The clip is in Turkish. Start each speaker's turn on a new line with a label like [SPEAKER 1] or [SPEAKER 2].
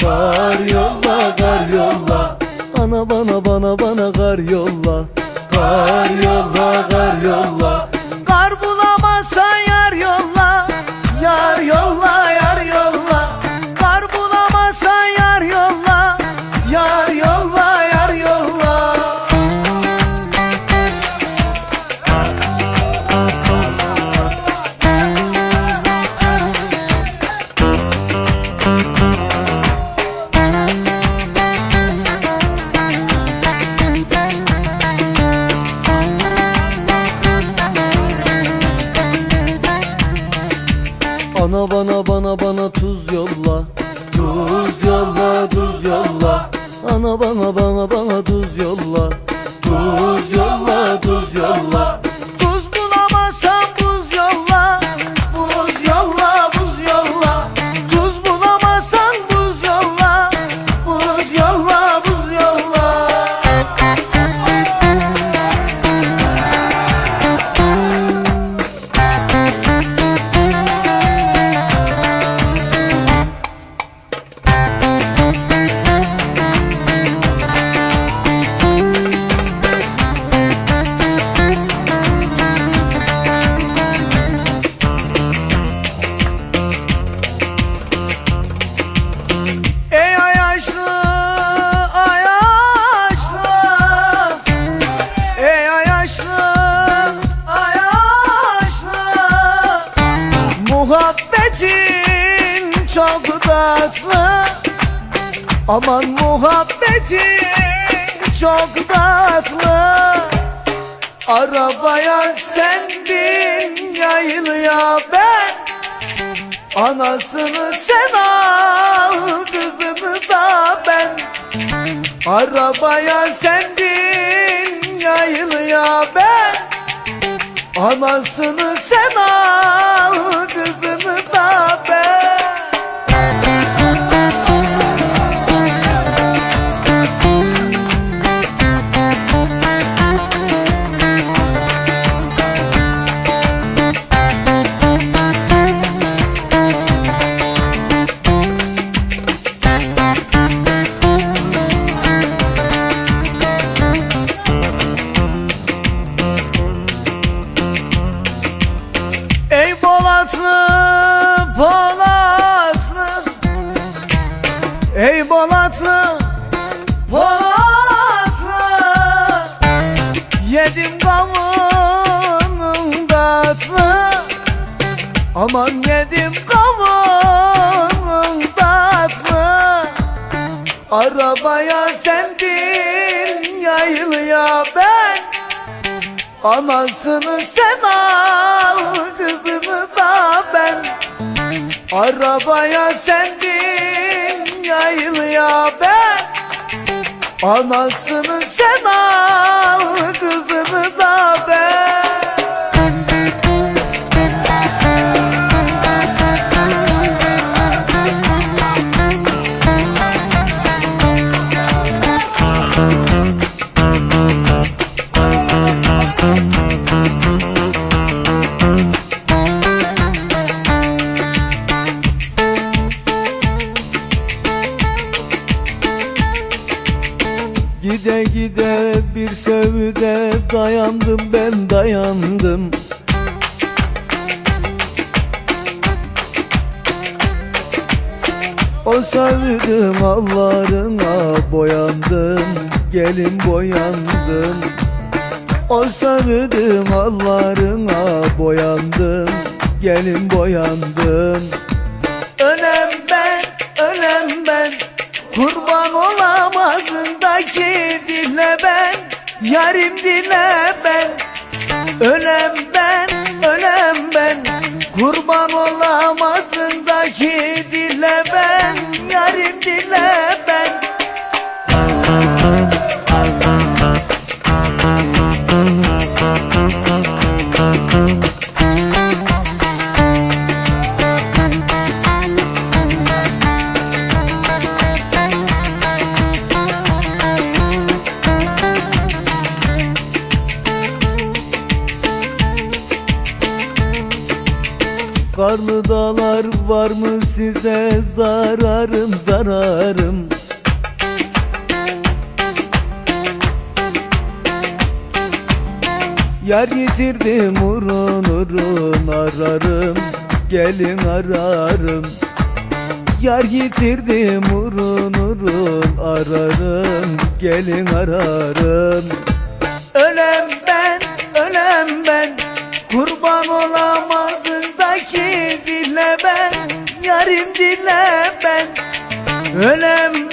[SPEAKER 1] Kar yolla kar yolla. Ana bana
[SPEAKER 2] bana bana kar yolla. Kar yolla kar yolla. Kar bulamazsan yar yolla. Yar yolla.
[SPEAKER 1] Ana bana bana bana tuz yolla
[SPEAKER 2] Çok tatlı. Aman muhabbetin çok tatlı. Arabaya sen bin yayılıya ben. Anasını sen al kızını da ben. Arabaya sen bin yayılıya ben. Anasını Aman yedim kavunun tatlı. Arabaya sen bin yayılıya ben. Anasını sen al kızını da ben. Arabaya sen bin yayılıya ben. Anasını sen al
[SPEAKER 1] Gide gide bir sövüde dayandım ben dayandım. O sevdim hallarına boyandım Gelin boyandım. O sevdim hallarına boyandım Gelin boyandım.
[SPEAKER 2] Ölem ben, ölem ben Kurban olam Yarim dile ben Ölem ben, ölem ben. Kurban olam ağzındaki dile Dağlar
[SPEAKER 1] mı dağlar var mı size zararım zararım? Yer yitirdim urun urun ararım gelin ararım. Yer yitirdim urun urun ararım gelin ararım.
[SPEAKER 2] Ölem ben ölem ben kurban olamam. Yarim dile ben Ölem